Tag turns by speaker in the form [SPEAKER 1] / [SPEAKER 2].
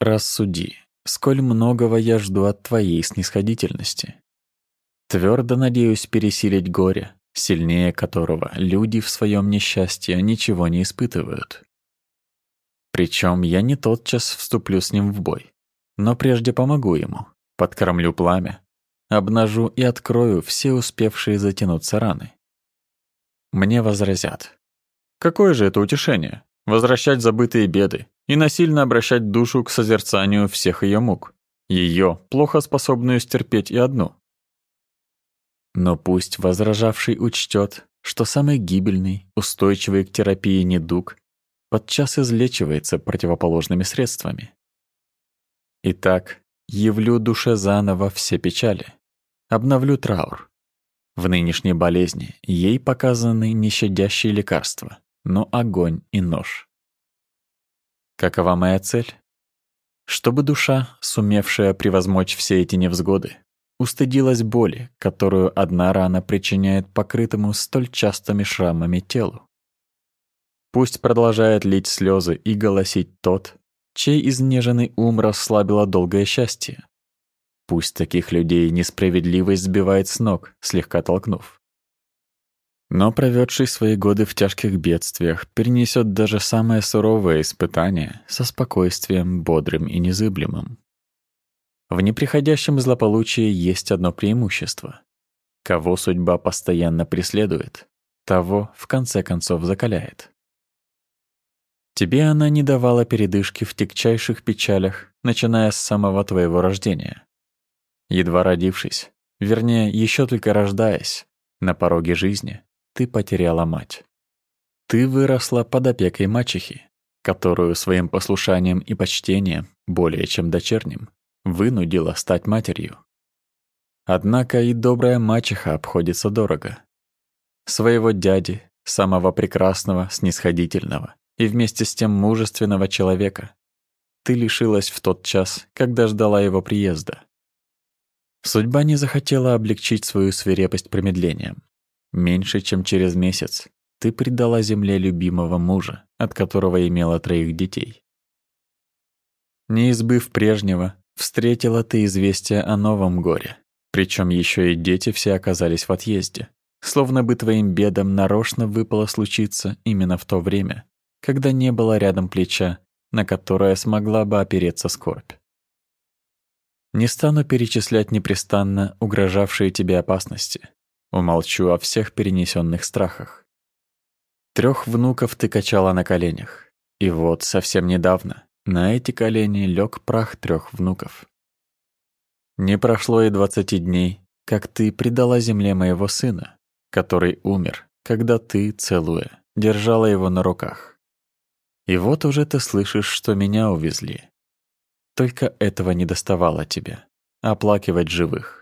[SPEAKER 1] рассуди, сколь многого я жду от твоей снисходительности. Твердо надеюсь пересилить горе, сильнее которого люди в своем несчастье ничего не испытывают. Причем я не тотчас вступлю с ним в бой, но прежде помогу ему, подкормлю пламя, обнажу и открою все успевшие затянуться раны. Мне возразят. Какое же это утешение? Возвращать забытые беды и насильно обращать душу к созерцанию всех ее мук, ее, плохо способную стерпеть и одну. Но пусть возражавший учтет, что самый гибельный, устойчивый к терапии недуг подчас излечивается противоположными средствами. Итак, явлю душе заново все печали, обновлю траур. В нынешней болезни ей показаны нещадящие лекарства, но огонь и нож. Какова моя цель? Чтобы душа, сумевшая превозмочь все эти невзгоды, устыдилась боли, которую одна рана причиняет покрытому столь частыми шрамами телу. Пусть продолжает лить слезы и голосить тот, чей изнеженный ум расслабило долгое счастье. Пусть таких людей несправедливость сбивает с ног, слегка толкнув. Но проведший свои годы в тяжких бедствиях перенесет даже самое суровое испытание со спокойствием, бодрым и незыблемым. В неприходящем злополучии есть одно преимущество. Кого судьба постоянно преследует, того в конце концов закаляет. Тебе она не давала передышки в тягчайших печалях, начиная с самого твоего рождения. Едва родившись, вернее, еще только рождаясь, на пороге жизни, ты потеряла мать. Ты выросла под опекой мачехи, которую своим послушанием и почтением, более чем дочерним, вынудила стать матерью. Однако и добрая мачеха обходится дорого. Своего дяди, самого прекрасного, снисходительного и вместе с тем мужественного человека, ты лишилась в тот час, когда ждала его приезда. Судьба не захотела облегчить свою свирепость промедлением. Меньше чем через месяц ты предала земле любимого мужа, от которого имела троих детей. Не избыв прежнего, встретила ты известие о новом горе. Причем еще и дети все оказались в отъезде. Словно бы твоим бедам нарочно выпало случиться именно в то время, когда не было рядом плеча, на которое смогла бы опереться скорбь. Не стану перечислять непрестанно угрожавшие тебе опасности. Умолчу о всех перенесенных страхах. Трех внуков ты качала на коленях. И вот совсем недавно на эти колени лег прах трех внуков. Не прошло и двадцати дней, как ты предала земле моего сына, который умер, когда ты, целуя, держала его на руках. И вот уже ты слышишь, что меня увезли. Только этого не доставало тебе — оплакивать живых.